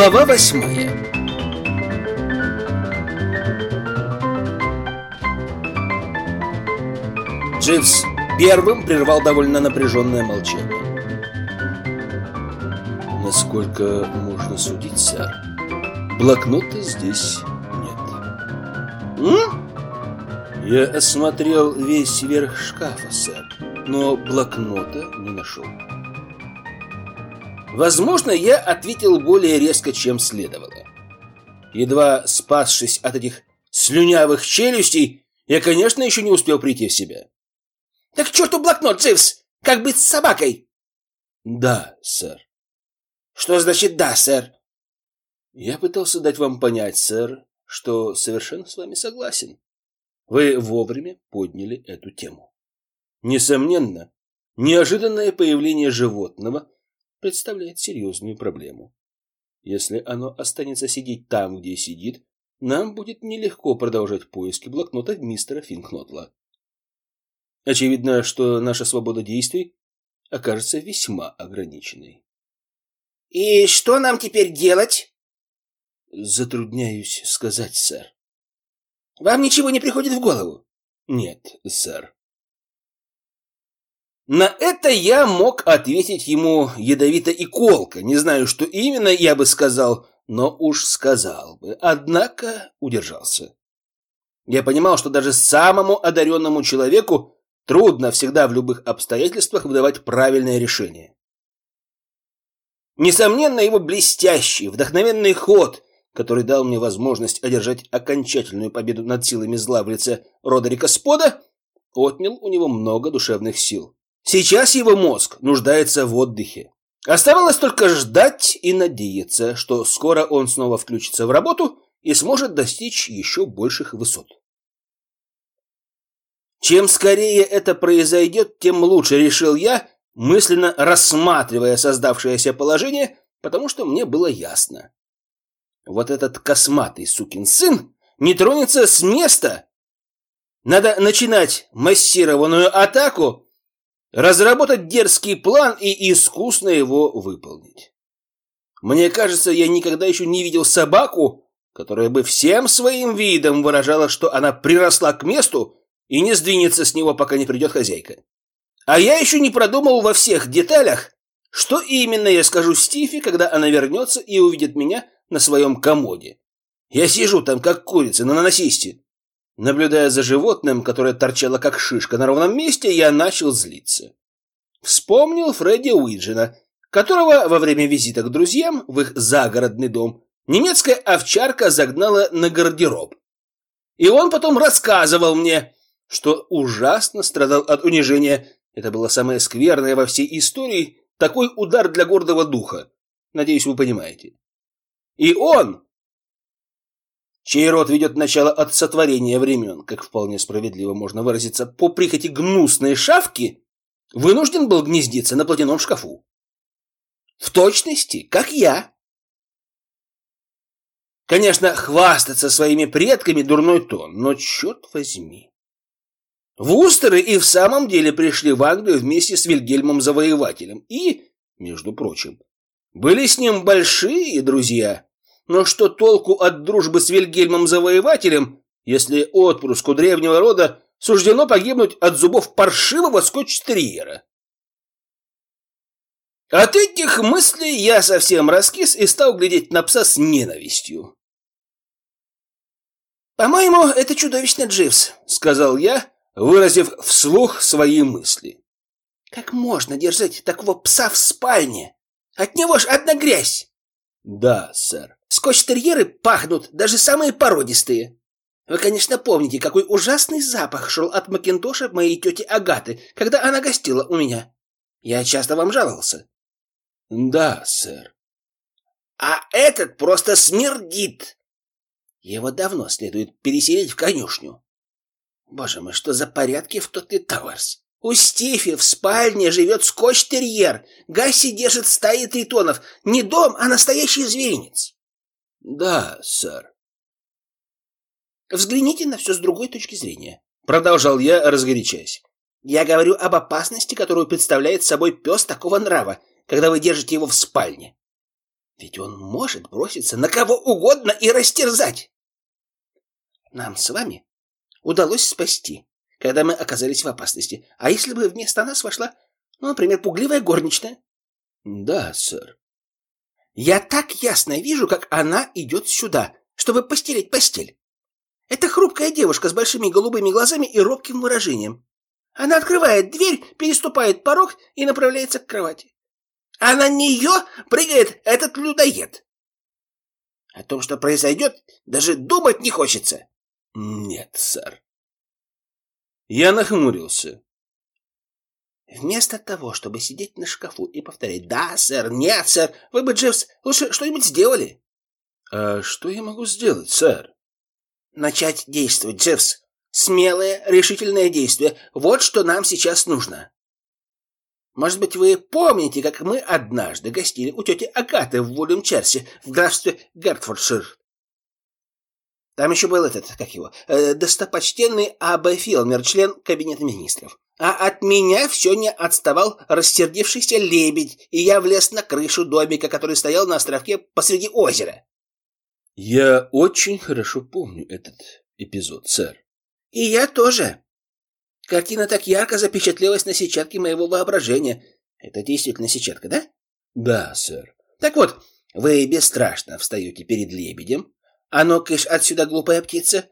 Глава восьмая Дживс первым прервал довольно напряженное молчание. Насколько можно судить, сэр, блокнота здесь нет. М? Я осмотрел весь верх шкафа, сэр, но блокнота не нашел. Возможно, я ответил более резко, чем следовало. Едва спасшись от этих слюнявых челюстей, я, конечно, еще не успел прийти в себя. Так к черту блокнот, Дживс! Как быть с собакой? Да, сэр. Что значит «да, сэр»? Я пытался дать вам понять, сэр, что совершенно с вами согласен. Вы вовремя подняли эту тему. Несомненно, неожиданное появление животного представляет серьезную проблему. Если оно останется сидеть там, где сидит, нам будет нелегко продолжать поиски блокнота мистера Финкнотла. Очевидно, что наша свобода действий окажется весьма ограниченной. «И что нам теперь делать?» «Затрудняюсь сказать, сэр». «Вам ничего не приходит в голову?» «Нет, сэр». На это я мог ответить ему ядовито и колко. Не знаю, что именно я бы сказал, но уж сказал бы. Однако удержался. Я понимал, что даже самому одаренному человеку Трудно всегда в любых обстоятельствах выдавать правильное решение. Несомненно, его блестящий, вдохновенный ход, который дал мне возможность одержать окончательную победу над силами зла в лице Родерика Спода, отнял у него много душевных сил. Сейчас его мозг нуждается в отдыхе. Оставалось только ждать и надеяться, что скоро он снова включится в работу и сможет достичь еще больших высот. Чем скорее это произойдет, тем лучше, решил я, мысленно рассматривая создавшееся положение, потому что мне было ясно. Вот этот косматый сукин сын не тронется с места. Надо начинать массированную атаку, разработать дерзкий план и искусно его выполнить. Мне кажется, я никогда еще не видел собаку, которая бы всем своим видом выражала, что она приросла к месту, и не сдвинется с него, пока не придет хозяйка. А я еще не продумал во всех деталях, что именно я скажу Стифи, когда она вернется и увидит меня на своем комоде. Я сижу там, как курица на наносисте. Наблюдая за животным, которое торчало как шишка на ровном месте, я начал злиться. Вспомнил Фредди Уиджина, которого во время визита к друзьям в их загородный дом немецкая овчарка загнала на гардероб. И он потом рассказывал мне, что ужасно страдал от унижения. Это было самое скверное во всей истории, такой удар для гордого духа. Надеюсь, вы понимаете. И он, чей род ведет начало от сотворения времен, как вполне справедливо можно выразиться, по прихоти гнусной шавки, вынужден был гнездиться на платяном шкафу. В точности, как я. Конечно, хвастаться своими предками дурной тон, но черт возьми. Вустеры и в самом деле пришли в Англию вместе с Вильгельмом Завоевателем и, между прочим, были с ним большие друзья. Но что толку от дружбы с Вильгельмом Завоевателем, если отпрыску древнего рода суждено погибнуть от зубов паршивого скотч-терьера? От этих мыслей я совсем раскис и стал глядеть на пса с ненавистью. «По-моему, это чудовищно, Дживс», — сказал я, выразив вслух свои мысли. «Как можно держать такого пса в спальне? От него ж одна грязь!» «Да, сэр». «Скотч-терьеры пахнут, даже самые породистые. Вы, конечно, помните, какой ужасный запах шел от Макинтоша моей тети Агаты, когда она гостила у меня. Я часто вам жаловался». «Да, сэр». «А этот просто смердит. Его давно следует переселить в конюшню. Боже мой, что за порядки в Тотли Тауэрс? У Стифи в спальне живет скотч-терьер. Гасси держит стаи тритонов. Не дом, а настоящий зверинец. Да, сэр. Взгляните на все с другой точки зрения. Продолжал я, разгорячаясь. Я говорю об опасности, которую представляет собой пес такого нрава, когда вы держите его в спальне. Ведь он может броситься на кого угодно и растерзать. Нам с вами удалось спасти, когда мы оказались в опасности. А если бы вместо нас вошла, ну, например, пугливая горничная? Да, сэр. Я так ясно вижу, как она идет сюда, чтобы постелить постель. Это хрупкая девушка с большими голубыми глазами и робким выражением. Она открывает дверь, переступает порог и направляется к кровати. А на нее прыгает этот людоед. О том, что произойдет, даже думать не хочется. Нет, сэр. Я нахмурился. Вместо того, чтобы сидеть на шкафу и повторять «Да, сэр, нет, сэр, вы бы, Дживс, лучше что-нибудь сделали». «А что я могу сделать, сэр?» «Начать действовать, Дживс. Смелое, решительное действие. Вот что нам сейчас нужно. Может быть, вы помните, как мы однажды гостили у тети Агаты в Вулюмчерсе в графстве Гертфордшир? Там еще был этот, как его, э, достопочтенный А.Б. Филмер, член кабинета министров. А от меня все не отставал рассердившийся лебедь, и я влез на крышу домика, который стоял на островке посреди озера. Я очень хорошо помню этот эпизод, сэр. И я тоже. Картина так ярко запечатлелась на сетчатке моего воображения. Это действительно сетчатка, да? Да, сэр. Так вот, вы бесстрашно встаете перед лебедем, а ну кыш отсюда, глупая птица,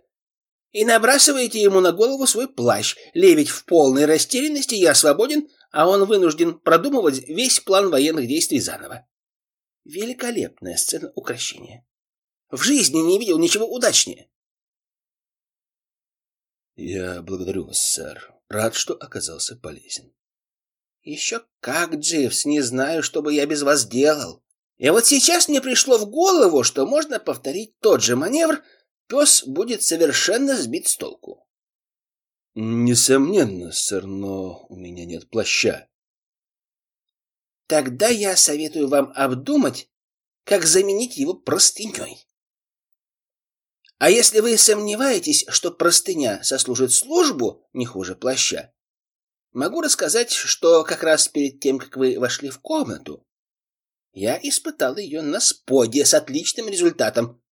и набрасываете ему на голову свой плащ. Лебедь в полной растерянности, я свободен, а он вынужден продумывать весь план военных действий заново. Великолепная сцена украшения. В жизни не видел ничего удачнее. Я благодарю вас, сэр. Рад, что оказался полезен. Еще как, Дживс, не знаю, что бы я без вас делал. И вот сейчас мне пришло в голову, что можно повторить тот же маневр, пес будет совершенно сбит с толку. Несомненно, сэр, но у меня нет плаща. Тогда я советую вам обдумать, как заменить его простыней. А если вы сомневаетесь, что простыня сослужит службу не хуже плаща, могу рассказать, что как раз перед тем, как вы вошли в комнату, я испытал ее на споде с отличным результатом.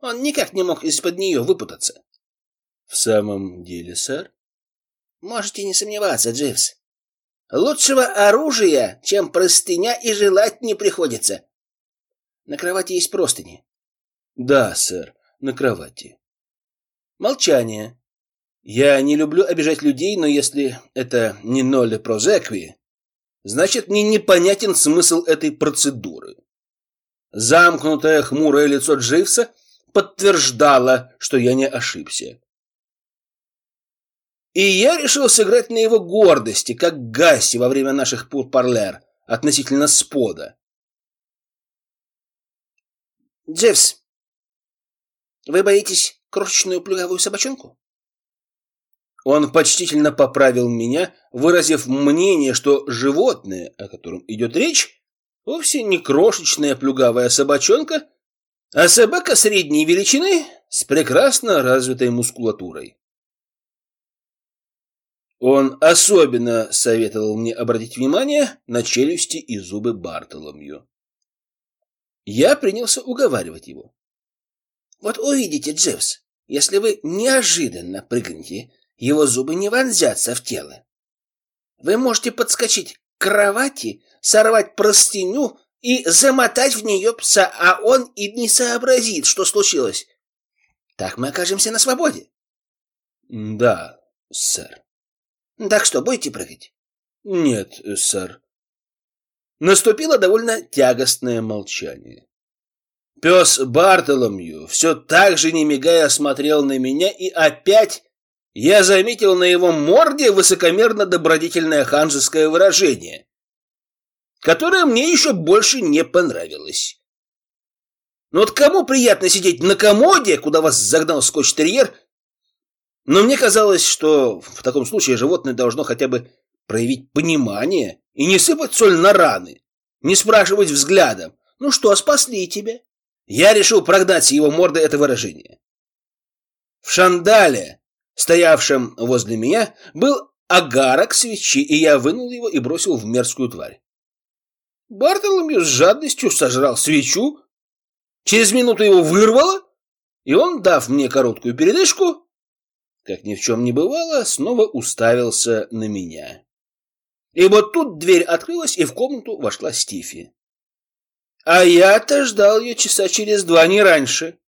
Он никак не мог из-под нее выпутаться. — В самом деле, сэр? — Можете не сомневаться, Дживс. Лучшего оружия, чем простыня, и желать не приходится. На кровати есть простыни. — Да, сэр на кровати. Молчание. Я не люблю обижать людей, но если это не ноль прозекви, значит, мне непонятен смысл этой процедуры. Замкнутое хмурое лицо Дживса подтверждало, что я не ошибся. И я решил сыграть на его гордости, как Гасси во время наших пур-парлер относительно спода. Дживс, вы боитесь крошечную плюгавую собачонку? Он почтительно поправил меня, выразив мнение, что животное, о котором идет речь, вовсе не крошечная плюгавая собачонка, а собака средней величины с прекрасно развитой мускулатурой. Он особенно советовал мне обратить внимание на челюсти и зубы Бартоломью. Я принялся уговаривать его. Вот увидите, Дживс, если вы неожиданно прыгнете, его зубы не вонзятся в тело. Вы можете подскочить к кровати, сорвать простыню и замотать в нее пса, а он и не сообразит, что случилось. Так мы окажемся на свободе. Да, сэр. Так что, будете прыгать? Нет, сэр. Наступило довольно тягостное молчание. Пес Бартоломью все так же, не мигая, смотрел на меня, и опять я заметил на его морде высокомерно-добродетельное ханжеское выражение, которое мне еще больше не понравилось. Но вот кому приятно сидеть на комоде, куда вас загнал скотч-терьер? Но мне казалось, что в таком случае животное должно хотя бы проявить понимание и не сыпать соль на раны, не спрашивать взглядом. Ну что, спасли тебя? Я решил прогнать его морды это выражение. В шандале, стоявшем возле меня, был агарок свечи, и я вынул его и бросил в мерзкую тварь. Бартоломью с жадностью сожрал свечу, через минуту его вырвало, и он, дав мне короткую передышку, как ни в чем не бывало, снова уставился на меня. И вот тут дверь открылась, и в комнату вошла Стифи. А я-то ждал ее часа через два, не раньше.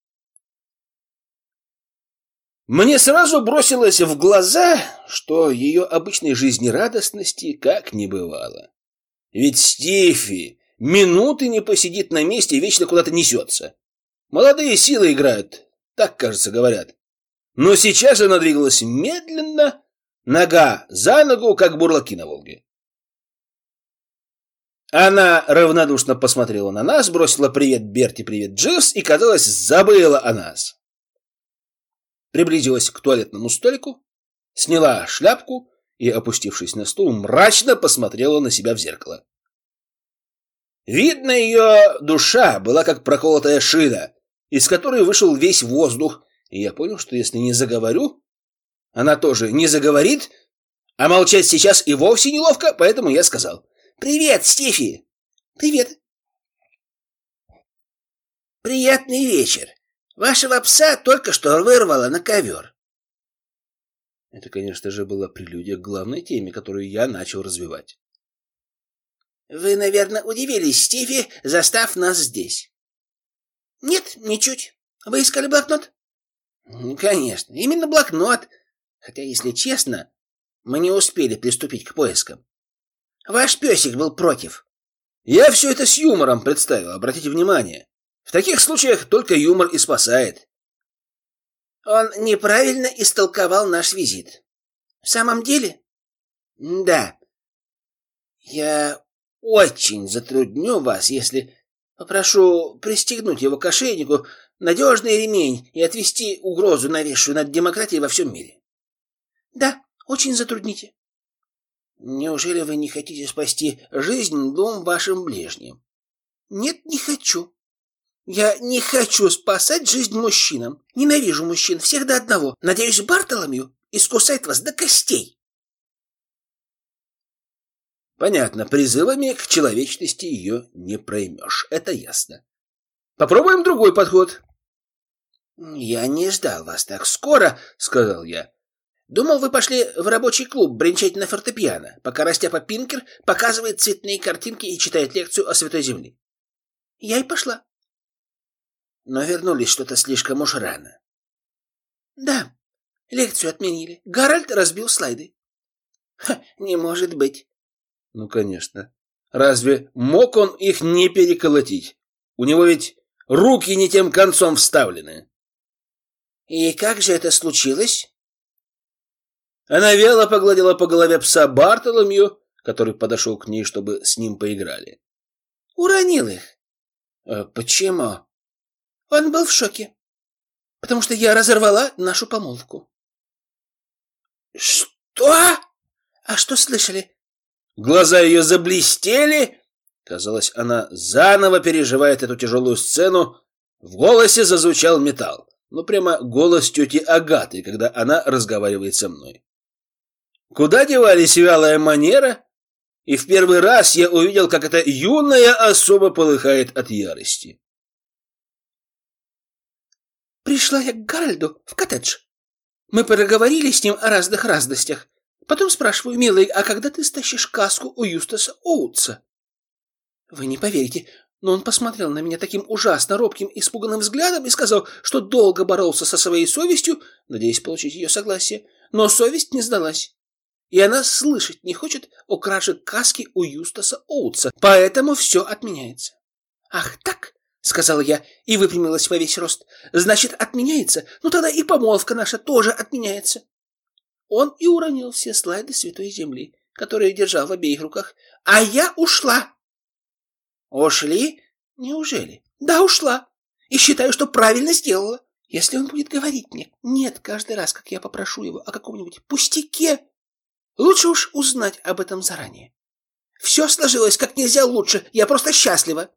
Мне сразу бросилось в глаза, что ее обычной жизнерадостности как не бывало. Ведь Стифи минуты не посидит на месте и вечно куда-то несется. Молодые силы играют, так, кажется, говорят. Но сейчас она двигалась медленно, нога за ногу, как бурлаки на Волге. Она равнодушно посмотрела на нас, бросила привет Берти, привет Дживс и, казалось, забыла о нас. Приблизилась к туалетному столику, сняла шляпку и, опустившись на стул, мрачно посмотрела на себя в зеркало. Видно, ее душа была как проколотая шина, из которой вышел весь воздух, и я понял, что если не заговорю, она тоже не заговорит, а молчать сейчас и вовсе неловко, поэтому я сказал — «Привет, Стефи!» «Привет!» «Приятный вечер. Вашего пса только что вырвало на ковер». Это, конечно же, была прелюдия к главной теме, которую я начал развивать. «Вы, наверное, удивились, Стефи, застав нас здесь». «Нет, ничуть. Вы искали блокнот?» «Конечно, именно блокнот. Хотя, если честно, мы не успели приступить к поискам. Ваш песик был против. Я все это с юмором представил, обратите внимание. В таких случаях только юмор и спасает. Он неправильно истолковал наш визит. В самом деле? Да. Я очень затрудню вас, если попрошу пристегнуть его к ошейнику, надежный ремень и отвести угрозу, нависшую над демократией во всем мире. Да, очень затрудните. Неужели вы не хотите спасти жизнь двум вашим ближним? Нет, не хочу. Я не хочу спасать жизнь мужчинам. Ненавижу мужчин, всех до одного. Надеюсь, Бартоломью искусает вас до костей. Понятно, призывами к человечности ее не проймешь, это ясно. Попробуем другой подход. Я не ждал вас так скоро, сказал я. Думал, вы пошли в рабочий клуб бренчать на фортепиано, пока Растяпа Пинкер показывает цветные картинки и читает лекцию о Святой Земле. Я и пошла. Но вернулись что-то слишком уж рано. Да, лекцию отменили. Гарольд разбил слайды. Ха, не может быть. Ну, конечно. Разве мог он их не переколотить? У него ведь руки не тем концом вставлены. И как же это случилось? Она вяло погладила по голове пса Бартоломью, который подошел к ней, чтобы с ним поиграли. «Уронил их». «А почему?» «Он был в шоке, потому что я разорвала нашу помолвку». «Что?» «А что слышали?» Глаза ее заблестели. Казалось, она заново переживает эту тяжелую сцену. В голосе зазвучал металл. Ну, прямо голос тети Агаты, когда она разговаривает со мной. Куда девались вялая манера? И в первый раз я увидел, как эта юная особа полыхает от ярости. Пришла я к Гарольду в коттедж. Мы проговорили с ним о разных разностях. Потом спрашиваю, милый, а когда ты стащишь каску у Юстаса Оутса? Вы не поверите, но он посмотрел на меня таким ужасно робким, испуганным взглядом и сказал, что долго боролся со своей совестью, надеясь получить ее согласие, но совесть не сдалась и она слышать не хочет о краже каски у Юстаса Оутса, поэтому все отменяется. «Ах так?» — сказала я и выпрямилась во весь рост. «Значит, отменяется? Ну тогда и помолвка наша тоже отменяется». Он и уронил все слайды Святой Земли, которые держал в обеих руках, а я ушла. «Ушли? Неужели?» «Да, ушла. И считаю, что правильно сделала. Если он будет говорить мне «нет» каждый раз, как я попрошу его о каком-нибудь пустяке, Лучше уж узнать об этом заранее. Все сложилось как нельзя лучше. Я просто счастлива.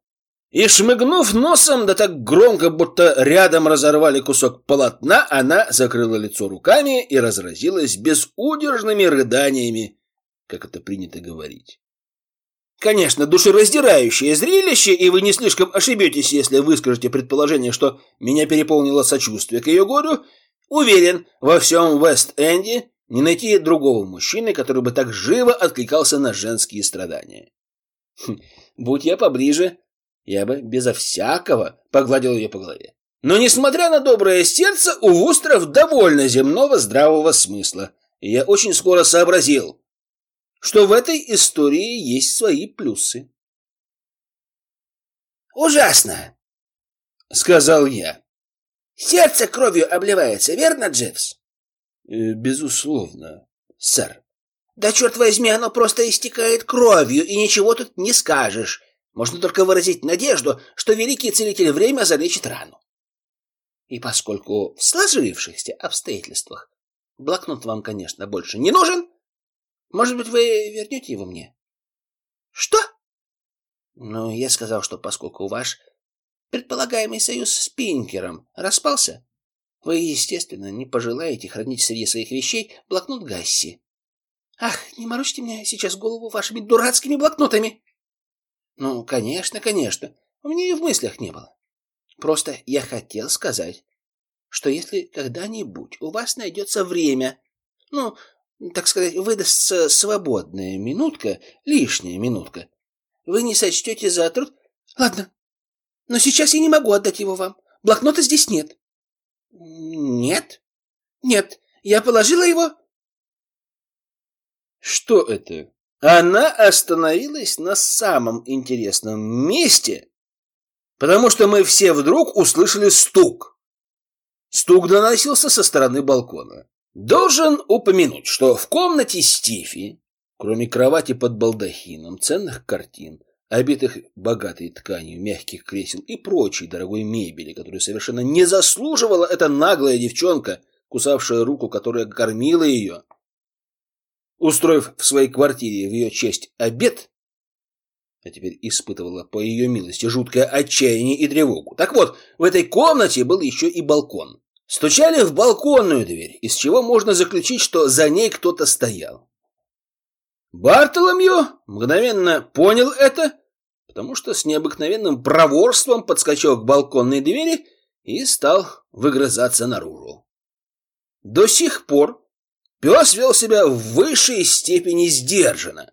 И шмыгнув носом, да так громко, будто рядом разорвали кусок полотна, она закрыла лицо руками и разразилась безудержными рыданиями, как это принято говорить. Конечно, душераздирающее зрелище, и вы не слишком ошибетесь, если выскажете предположение, что меня переполнило сочувствие к ее горю. Уверен, во всем Вест-Энде не найти другого мужчины, который бы так живо откликался на женские страдания. Хм, будь я поближе, я бы безо всякого погладил ее по голове. Но, несмотря на доброе сердце, у Вустров довольно земного здравого смысла. И я очень скоро сообразил, что в этой истории есть свои плюсы. «Ужасно!» — сказал я. «Сердце кровью обливается, верно, Дживс?» «Э, «Безусловно, сэр». «Да черт возьми, оно просто истекает кровью, и ничего тут не скажешь. Можно только выразить надежду, что великий целитель время залечит рану. И поскольку в сложившихся обстоятельствах блокнот вам, конечно, больше не нужен, может быть, вы вернете его мне? Что? Ну, я сказал, что поскольку ваш предполагаемый союз с Пинкером распался, вы, естественно, не пожелаете хранить среди своих вещей блокнот Гасси. Ах, не морочьте мне сейчас голову вашими дурацкими блокнотами. Ну, конечно, конечно. У меня и в мыслях не было. Просто я хотел сказать, что если когда-нибудь у вас найдется время, ну, так сказать, выдастся свободная минутка, лишняя минутка, вы не сочтете за труд... Ладно, но сейчас я не могу отдать его вам. Блокнота здесь нет. Нет? Нет, я положила его... Что это? Она остановилась на самом интересном месте потому что мы все вдруг услышали стук. Стук доносился со стороны балкона. Должен упомянуть, что в комнате Стифи, кроме кровати под балдахином, ценных картин, обитых богатой тканью, мягких кресел и прочей дорогой мебели, которую совершенно не заслуживала эта наглая девчонка, кусавшая руку, которая кормила ее, устроив в своей квартире в ее честь обед, а теперь испытывала по ее милости жуткое отчаяние и тревогу. Так вот, в этой комнате был еще и балкон. Стучали в балконную дверь, из чего можно заключить, что за ней кто-то стоял. Бартоломью мгновенно понял это, потому что с необыкновенным проворством подскочил к балконной двери и стал выгрызаться наружу. До сих пор пес вел себя в высшей степени сдержанно.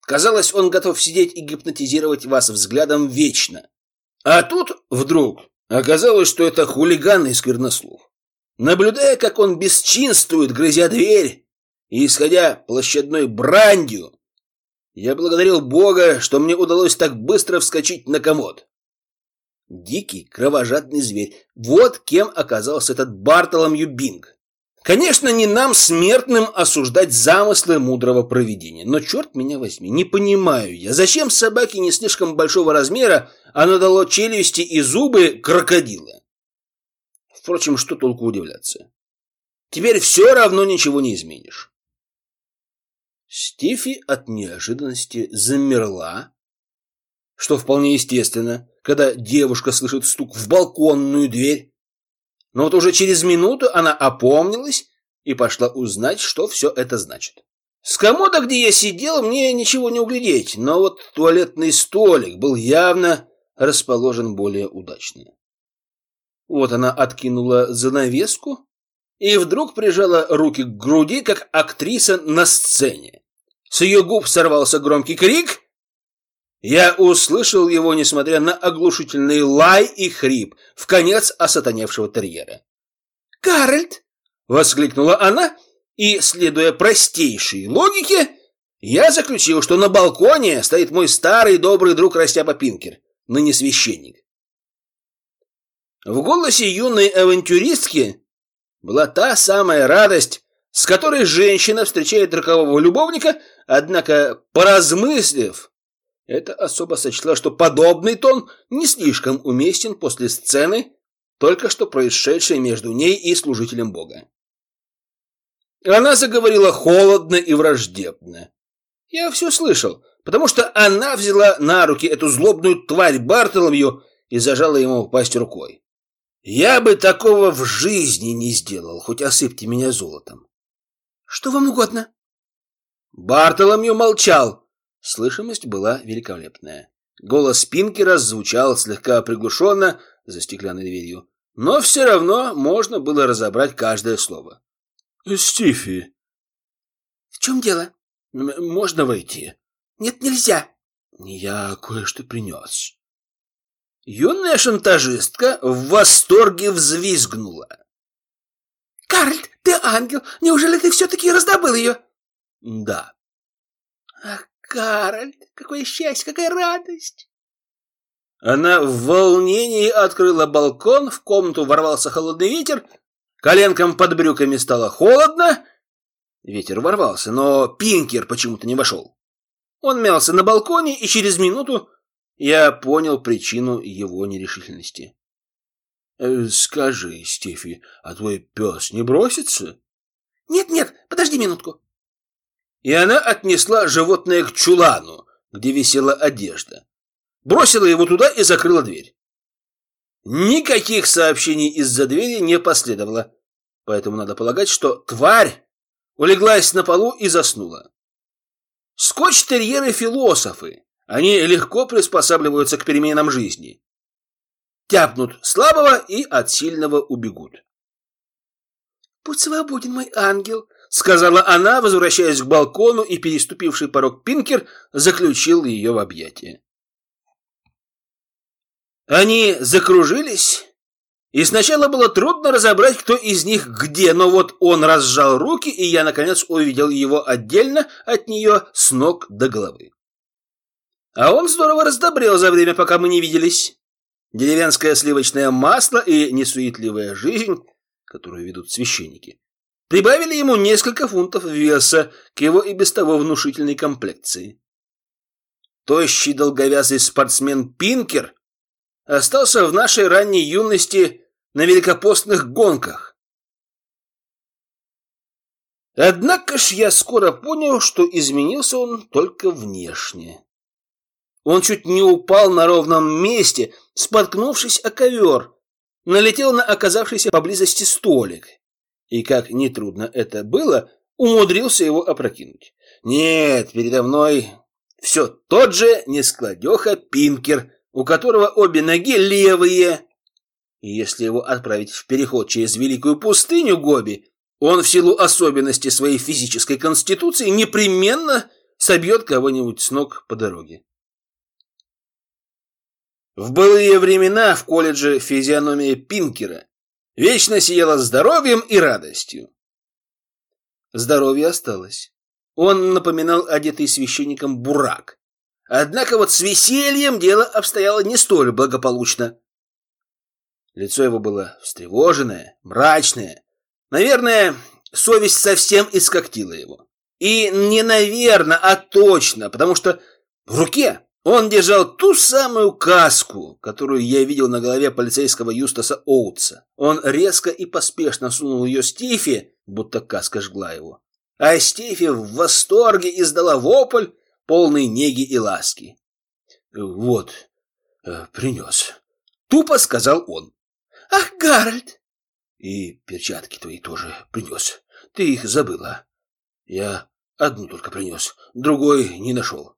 Казалось, он готов сидеть и гипнотизировать вас взглядом вечно. А тут вдруг оказалось, что это хулиган и сквернослов. Наблюдая, как он бесчинствует, грызя дверь и исходя площадной бранью, я благодарил Бога, что мне удалось так быстро вскочить на комод. Дикий, кровожадный зверь. Вот кем оказался этот Бартоломью Бинг. Конечно, не нам, смертным, осуждать замыслы мудрого провидения, но черт меня возьми, не понимаю я, зачем собаке не слишком большого размера оно дало челюсти и зубы крокодила? Впрочем, что толку удивляться? Теперь все равно ничего не изменишь. Стифи от неожиданности замерла, что вполне естественно, когда девушка слышит стук в балконную дверь. Но вот уже через минуту она опомнилась и пошла узнать, что все это значит. С комода, где я сидел, мне ничего не углядеть, но вот туалетный столик был явно расположен более удачно. Вот она откинула занавеску и вдруг прижала руки к груди, как актриса на сцене. С ее губ сорвался громкий крик, я услышал его, несмотря на оглушительный лай и хрип, в конец осатаневшего терьера. «Гарольд!» — воскликнула она, и, следуя простейшей логике, я заключил, что на балконе стоит мой старый добрый друг Растяпа Пинкер, ныне священник. В голосе юной авантюристки была та самая радость, с которой женщина встречает рокового любовника, однако, поразмыслив, эта особа сочла, что подобный тон не слишком уместен после сцены, только что происшедшей между ней и служителем Бога. Она заговорила холодно и враждебно. Я все слышал, потому что она взяла на руки эту злобную тварь Бартоломью и зажала ему пасть рукой. Я бы такого в жизни не сделал, хоть осыпьте меня золотом. Что вам угодно? Бартоломью молчал, Слышимость была великолепная. Голос Пинкера звучал слегка приглушенно за стеклянной дверью, но все равно можно было разобрать каждое слово. «Стифи!» «В чем дело?» «Можно войти?» «Нет, нельзя!» «Я кое-что принес». Юная шантажистка в восторге взвизгнула. «Карль, ты ангел! Неужели ты все-таки раздобыл ее?» «Да». «Ах, Кароль, какое счастье, какая радость!» Она в волнении открыла балкон, в комнату ворвался холодный ветер, коленкам под брюками стало холодно. Ветер ворвался, но Пинкер почему-то не вошел. Он мялся на балконе, и через минуту я понял причину его нерешительности. «Э, «Скажи, Стефи, а твой пес не бросится?» «Нет-нет, подожди минутку и она отнесла животное к чулану, где висела одежда. Бросила его туда и закрыла дверь. Никаких сообщений из-за двери не последовало, поэтому надо полагать, что тварь улеглась на полу и заснула. Скотч-терьеры философы. Они легко приспосабливаются к переменам жизни. Тяпнут слабого и от сильного убегут. «Будь свободен, мой ангел!» Сказала она, возвращаясь к балкону, и переступивший порог Пинкер заключил ее в объятия. Они закружились, и сначала было трудно разобрать, кто из них где, но вот он разжал руки, и я, наконец, увидел его отдельно от нее с ног до головы. А он здорово раздобрел за время, пока мы не виделись. Деревенское сливочное масло и несуетливая жизнь, которую ведут священники, прибавили ему несколько фунтов веса к его и без того внушительной комплекции. Тощий долговязый спортсмен Пинкер остался в нашей ранней юности на великопостных гонках. Однако ж я скоро понял, что изменился он только внешне. Он чуть не упал на ровном месте, споткнувшись о ковер, налетел на оказавшийся поблизости столик и, как нетрудно это было, умудрился его опрокинуть. Нет, передо мной все тот же нескладеха Пинкер, у которого обе ноги левые. И если его отправить в переход через великую пустыню Гоби, он в силу особенностей своей физической конституции непременно собьет кого-нибудь с ног по дороге. В былые времена в колледже физиономия Пинкера вечно сияла здоровьем и радостью. Здоровье осталось. Он напоминал одетый священником бурак. Однако вот с весельем дело обстояло не столь благополучно. Лицо его было встревоженное, мрачное. Наверное, совесть совсем искоктила его. И не наверно, а точно, потому что в руке он держал ту самую каску, которую я видел на голове полицейского Юстаса Оутса. Он резко и поспешно сунул ее Стифи, будто каска жгла его. А Стифи в восторге издала вопль, полный неги и ласки. «Вот, э, принес», — тупо сказал он. «Ах, Гарольд!» «И перчатки твои тоже принес. Ты их забыла. Я одну только принес, другой не нашел».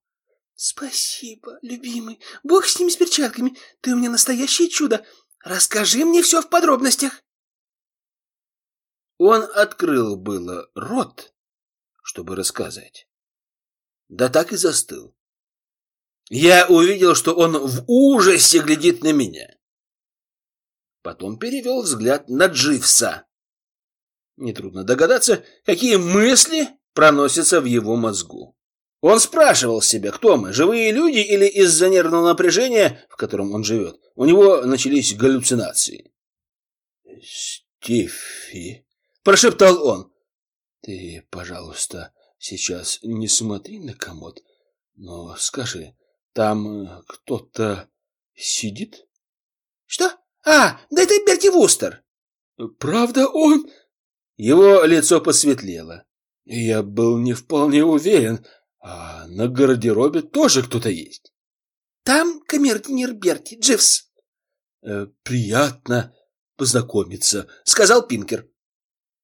«Спасибо, любимый. Бог с ними, с перчатками. Ты у меня настоящее чудо. Расскажи мне все в подробностях». Он открыл было рот, чтобы рассказать. Да так и застыл. Я увидел, что он в ужасе глядит на меня. Потом перевел взгляд на Дживса. Нетрудно догадаться, какие мысли проносятся в его мозгу. Он спрашивал себя, кто мы, живые люди или из-за нервного напряжения, в котором он живет, у него начались галлюцинации. «Стифи», — прошептал он, — «ты, пожалуйста, сейчас не смотри на комод, но скажи, там кто-то сидит?» «Что? А, да это Берти Вустер!» «Правда он?» Его лицо посветлело. Я был не вполне уверен, а на гардеробе тоже кто-то есть. Там камердинер Берти, Дживс. Э, приятно познакомиться, сказал Пинкер.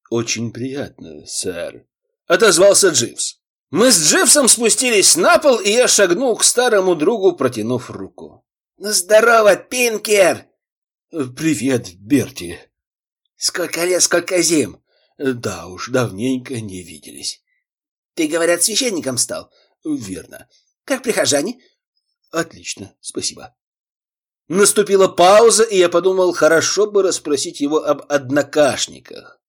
Очень приятно, сэр, отозвался Дживс. Мы с Джеффсом спустились на пол, и я шагнул к старому другу, протянув руку. «Ну, здорово, Пинкер!» «Привет, Берти!» «Сколько лет, сколько зим!» «Да уж, давненько не виделись». «Ты, говорят, священником стал?» «Верно». «Как прихожане?» «Отлично, спасибо». Наступила пауза, и я подумал, хорошо бы расспросить его об однокашниках.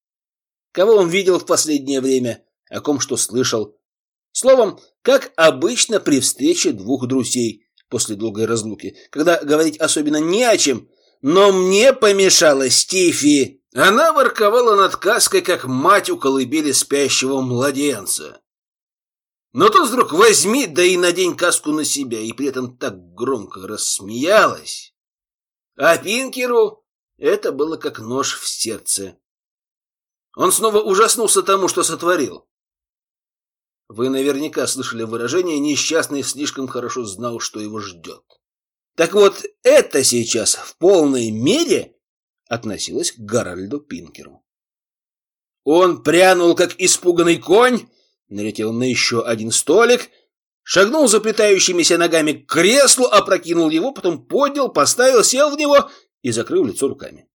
Кого он видел в последнее время, о ком что слышал. Словом, как обычно при встрече двух друзей после долгой разлуки, когда говорить особенно не о чем, но мне помешала Стифи. Она ворковала над каской, как мать у колыбели спящего младенца. Но тут вдруг возьми, да и надень каску на себя, и при этом так громко рассмеялась. А Пинкеру это было как нож в сердце. Он снова ужаснулся тому, что сотворил. Вы наверняка слышали выражение «несчастный слишком хорошо знал, что его ждет». Так вот, это сейчас в полной мере относилось к Гарольду Пинкеру. Он прянул, как испуганный конь, налетел на еще один столик — шагнул заплетающимися ногами к креслу, опрокинул его, потом поднял, поставил, сел в него и закрыл лицо руками.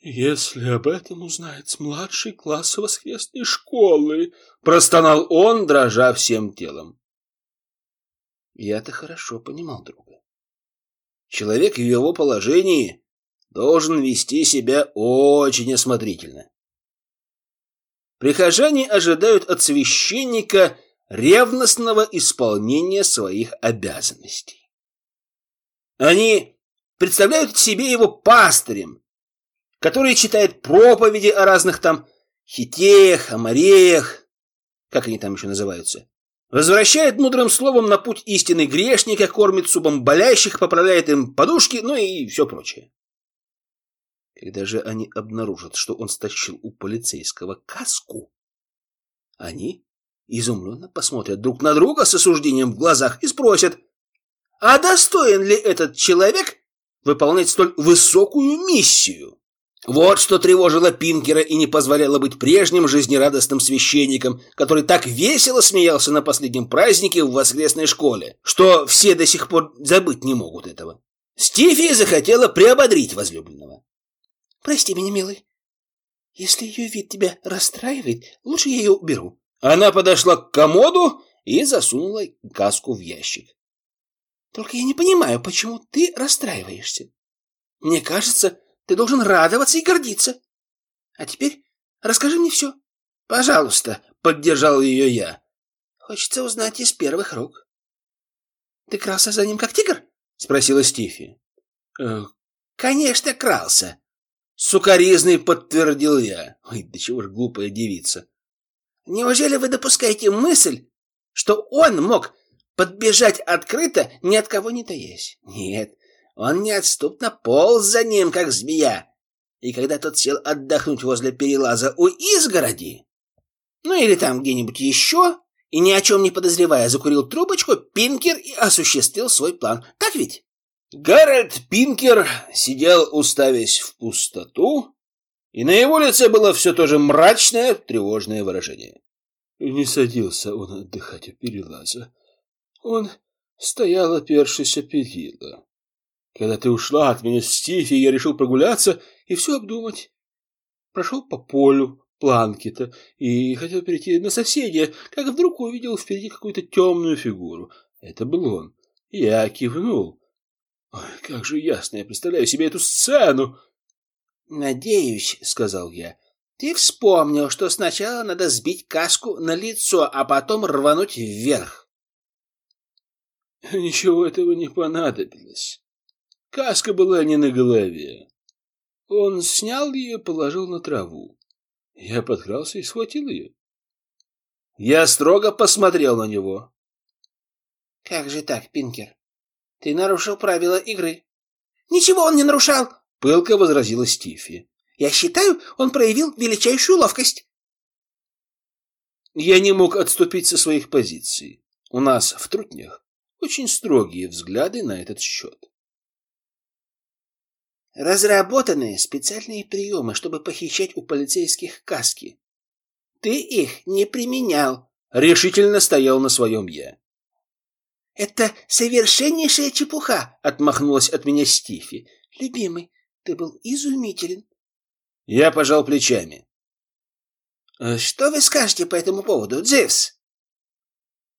«Если об этом узнает с младшей класса воскресной школы», — простонал он, дрожа всем телом. Я-то хорошо понимал друга. Человек в его положении должен вести себя очень осмотрительно. Прихожане ожидают от священника ревностного исполнения своих обязанностей. Они представляют себе его пастырем, который читает проповеди о разных там хитеях, амареях, как они там еще называются, возвращает мудрым словом на путь истины грешника, кормит супом болящих, поправляет им подушки, ну и все прочее. Когда же они обнаружат, что он стащил у полицейского каску, они изумленно посмотрят друг на друга с осуждением в глазах и спросят, а достоин ли этот человек выполнять столь высокую миссию? Вот что тревожило Пинкера и не позволяло быть прежним жизнерадостным священником, который так весело смеялся на последнем празднике в воскресной школе, что все до сих пор забыть не могут этого. Стифи захотела приободрить возлюбленного. «Прости меня, милый. Если ее вид тебя расстраивает, лучше я ее уберу. Она подошла к комоду и засунула каску в ящик. Только я не понимаю, почему ты расстраиваешься. Мне кажется, ты должен радоваться и гордиться. А теперь расскажи мне все. Пожалуйста, поддержал ее я. Хочется узнать из первых рук. Ты крался за ним как тигр? Спросила Стифи. Э, конечно, крался. Сукаризный подтвердил я. Ой, да чего ж глупая девица. Неужели вы допускаете мысль, что он мог подбежать открыто, ни от кого не таясь? Нет, он неотступно полз за ним, как змея. И когда тот сел отдохнуть возле перелаза у изгороди, ну или там где-нибудь еще, и ни о чем не подозревая закурил трубочку, Пинкер и осуществил свой план. Так ведь? Гарольд Пинкер сидел, уставясь в пустоту, и на его лице было все то же мрачное, тревожное выражение. Не садился он отдыхать у перелаза. Он стоял, опершись о перила. Когда ты ушла от меня с Стифи, я решил прогуляться и все обдумать. Прошел по полю Планкета и хотел перейти на соседей, как вдруг увидел впереди какую-то темную фигуру. Это был он. Я кивнул. Ой, как же ясно я представляю себе эту сцену. «Надеюсь», — сказал я, — «ты вспомнил, что сначала надо сбить каску на лицо, а потом рвануть вверх». Ничего этого не понадобилось. Каска была не на голове. Он снял ее и положил на траву. Я подкрался и схватил ее. Я строго посмотрел на него. «Как же так, Пинкер? Ты нарушил правила игры». «Ничего он не нарушал!» — пылко возразила Стифи. «Я считаю, он проявил величайшую ловкость». Я не мог отступить со своих позиций. У нас в Трутнях очень строгие взгляды на этот счет. Разработаны специальные приемы, чтобы похищать у полицейских каски. Ты их не применял. Решительно стоял на своем я. Это совершеннейшая чепуха, отмахнулась от меня Стифи. Любимый, ты был изумителен. Я пожал плечами. «Э, что вы скажете по этому поводу, Дживс?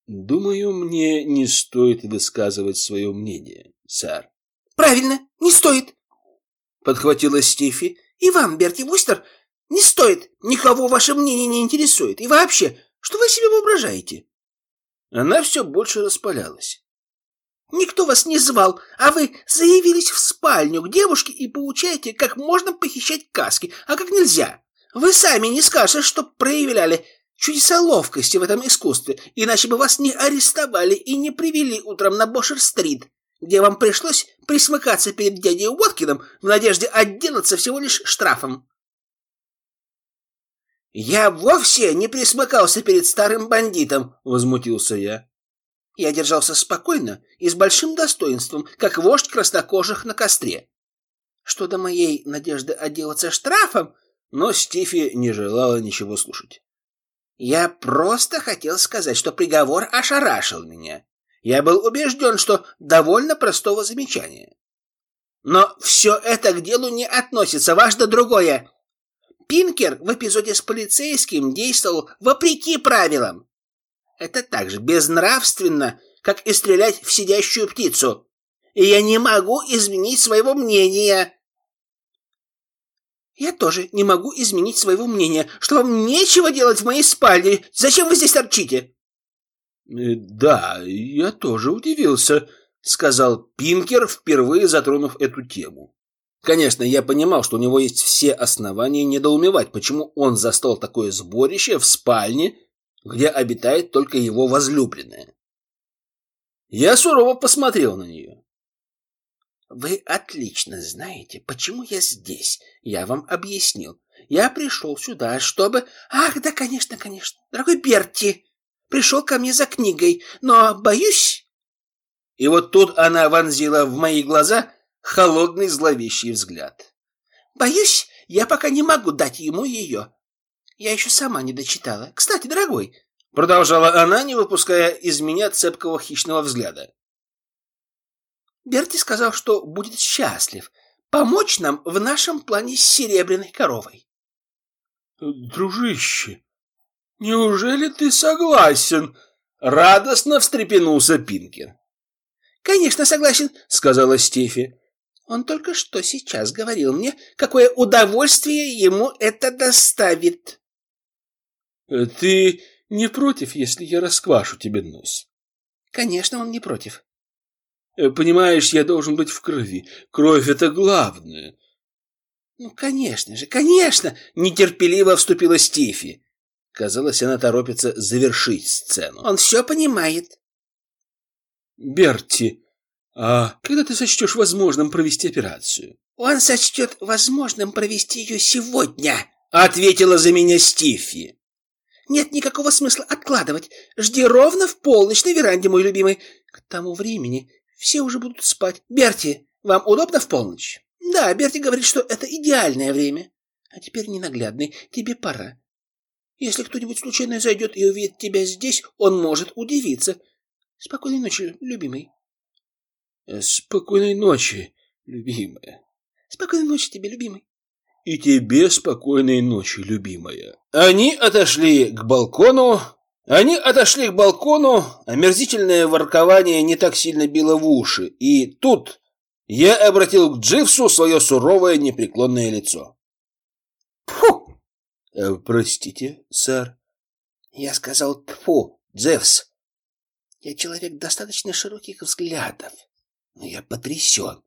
Думаю, мне не стоит высказывать свое мнение, сэр. Правильно, не стоит, подхватила Стифи. И вам, Берти Вустер, не стоит. Никого ваше мнение не интересует. И вообще, что вы себе воображаете? Она все больше распалялась. Никто вас не звал, а вы заявились в спальню к девушке и поучаете, как можно похищать каски, а как нельзя. Вы сами не скажете, что проявляли чудеса ловкости в этом искусстве, иначе бы вас не арестовали и не привели утром на Бошер-стрит, где вам пришлось присмыкаться перед дядей Уоткином в надежде отделаться всего лишь штрафом. «Я вовсе не присмыкался перед старым бандитом», — возмутился я. Я держался спокойно и с большим достоинством, как вождь краснокожих на костре. Что до моей надежды отделаться штрафом, но Стифи не желала ничего слушать. Я просто хотел сказать, что приговор ошарашил меня. Я был убежден, что довольно простого замечания. Но все это к делу не относится, важно другое. Пинкер в эпизоде с полицейским действовал вопреки правилам. Это так же безнравственно, как и стрелять в сидящую птицу. И я не могу изменить своего мнения. Я тоже не могу изменить своего мнения, что вам нечего делать в моей спальне. Зачем вы здесь торчите? Э, да, я тоже удивился, сказал Пинкер, впервые затронув эту тему. Конечно, я понимал, что у него есть все основания недоумевать, почему он застал такое сборище в спальне, где обитает только его возлюбленная. Я сурово посмотрел на нее. Вы отлично знаете, почему я здесь. Я вам объяснил. Я пришел сюда, чтобы... Ах, да, конечно, конечно. Дорогой Берти, пришел ко мне за книгой, но боюсь... И вот тут она вонзила в мои глаза холодный зловещий взгляд. Боюсь, я пока не могу дать ему ее. Я еще сама не дочитала. Кстати, дорогой, продолжала она, не выпуская из меня цепкого хищного взгляда. Берти сказал, что будет счастлив помочь нам в нашем плане с серебряной коровой. Дружище, неужели ты согласен? Радостно встрепенулся Пинкер. Конечно, согласен, сказала Стефи. Он только что сейчас говорил мне, какое удовольствие ему это доставит. Ты не против, если я расквашу тебе нос? Конечно, он не против. Э, понимаешь, я должен быть в крови. Кровь — это главное. Ну, конечно же, конечно, нетерпеливо вступила Стифи. Казалось, она торопится завершить сцену. Он все понимает. Берти, а когда ты сочтешь возможным провести операцию? Он сочтет возможным провести ее сегодня, ответила за меня Стифи. Нет никакого смысла откладывать. Жди ровно в полночь на веранде, мой любимый. К тому времени все уже будут спать. Берти, вам удобно в полночь? Да, Берти говорит, что это идеальное время. А теперь ненаглядный, тебе пора. Если кто-нибудь случайно зайдет и увидит тебя здесь, он может удивиться. Спокойной ночи, любимый. Спокойной ночи, любимая. Спокойной ночи тебе, любимый. И тебе спокойной ночи, любимая. Они отошли к балкону. Они отошли к балкону. Омерзительное воркование не так сильно било в уши. И тут я обратил к Дживсу свое суровое непреклонное лицо. Фу! Э, простите, сэр. Я сказал «тьфу», Дживс. Я человек достаточно широких взглядов, но я потрясен.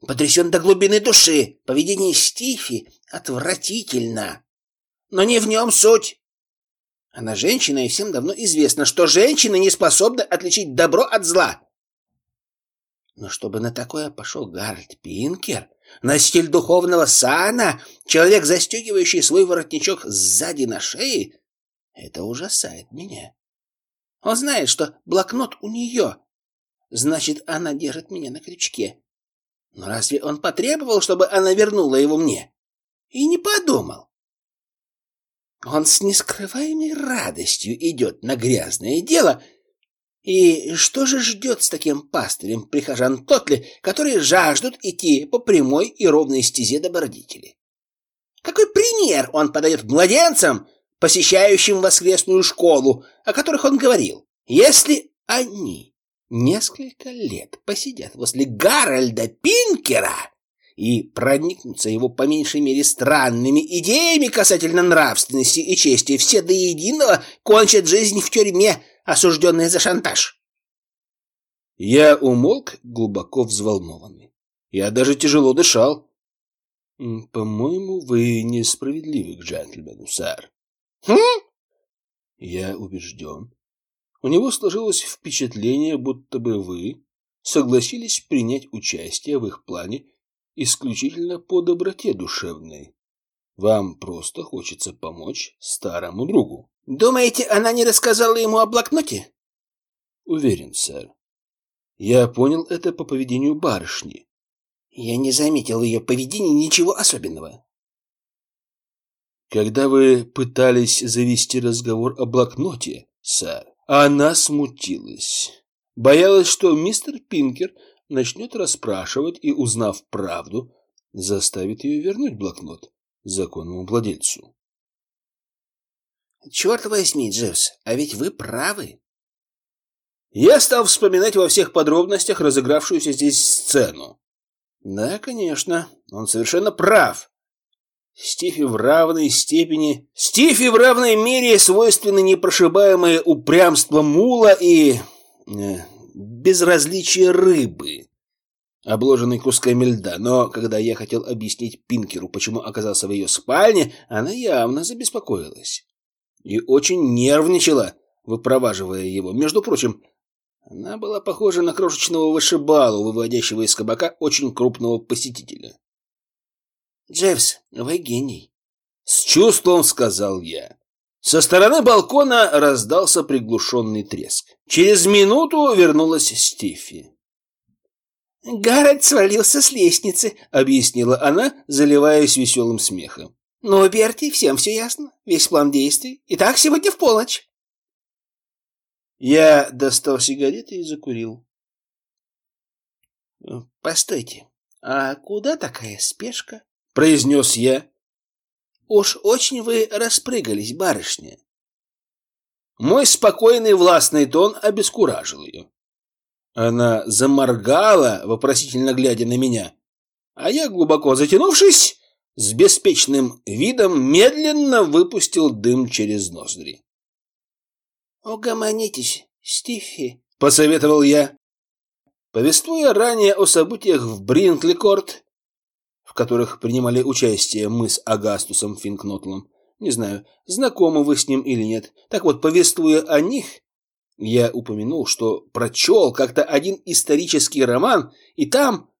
Потрясен до глубины души. Поведение Стифи отвратительно. Но не в нем суть. Она женщина, и всем давно известно, что женщины не способны отличить добро от зла. Но чтобы на такое пошел Гарольд Пинкер, на стиль духовного сана, человек, застегивающий свой воротничок сзади на шее, это ужасает меня. Он знает, что блокнот у нее. Значит, она держит меня на крючке. Но разве он потребовал, чтобы она вернула его мне? И не подумал. Он с нескрываемой радостью идет на грязное дело. И что же ждет с таким пастырем прихожан Тотли, которые жаждут идти по прямой и ровной стезе добродетели? Какой пример он подает младенцам, посещающим воскресную школу, о которых он говорил? Если они несколько лет посидят возле Гарольда Пинкера и проникнутся его по меньшей мере странными идеями касательно нравственности и чести, все до единого кончат жизнь в тюрьме, осужденные за шантаж. Я умолк, глубоко взволнованный. Я даже тяжело дышал. «По-моему, вы несправедливы к джентльмену, сэр». «Хм?» «Я убежден, у него сложилось впечатление, будто бы вы согласились принять участие в их плане исключительно по доброте душевной. Вам просто хочется помочь старому другу. Думаете, она не рассказала ему о блокноте? Уверен, сэр. Я понял это по поведению барышни. Я не заметил в ее поведении ничего особенного. Когда вы пытались завести разговор о блокноте, сэр, она смутилась. Боялась, что мистер Пинкер начнет расспрашивать и, узнав правду, заставит ее вернуть блокнот законному владельцу. «Черт возьми, Дживс, а ведь вы правы!» Я стал вспоминать во всех подробностях разыгравшуюся здесь сцену. Да, конечно, он совершенно прав. Стифи в равной степени... Стифи в равной мере свойственны непрошибаемое упрямство мула и... Э, безразличие рыбы, обложенной кусками льда. Но когда я хотел объяснить Пинкеру, почему оказался в ее спальне, она явно забеспокоилась. И очень нервничала, выпроваживая его. Между прочим, она была похожа на крошечного вышибалу, выводящего из кабака очень крупного посетителя. Джеффс, вы гений. С чувством сказал я. Со стороны балкона раздался приглушенный треск. Через минуту вернулась Стифи. «Гаррет свалился с лестницы», — объяснила она, заливаясь веселым смехом. «Ну, Берти, всем все ясно. Весь план действий. Итак, сегодня в полночь». Я достал сигареты и закурил. «Постойте, а куда такая спешка?» Произнес я. Уж очень вы распрыгались, барышня. Мой спокойный властный тон обескуражил ее. Она заморгала, вопросительно глядя на меня, а я, глубоко затянувшись, с беспечным видом медленно выпустил дым через ноздри. «Угомонитесь, Стифи», — посоветовал я. Повествуя ранее о событиях в Бринкли-Корт, которых принимали участие мы с Агастусом Финкнотлом. Не знаю, знакомы вы с ним или нет. Так вот, повествуя о них, я упомянул, что прочел как-то один исторический роман, и там,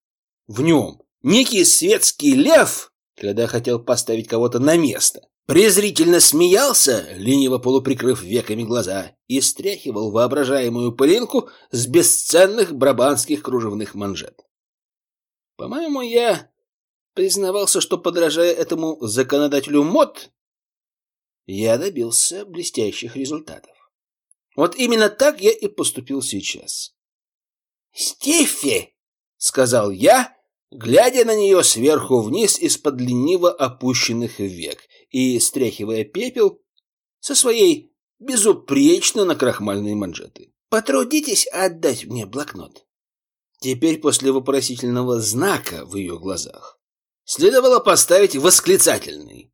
в нем, некий светский лев, когда хотел поставить кого-то на место, презрительно смеялся, лениво полуприкрыв веками глаза, и стряхивал воображаемую пылинку с бесценных брабанских кружевных манжет. По-моему, я признавался, что, подражая этому законодателю мод, я добился блестящих результатов. Вот именно так я и поступил сейчас. «Стиффи!» — сказал я, глядя на нее сверху вниз из-под лениво опущенных век и стряхивая пепел со своей безупречно накрахмальной манжеты. «Потрудитесь отдать мне блокнот». Теперь после вопросительного знака в ее глазах следовало поставить восклицательный.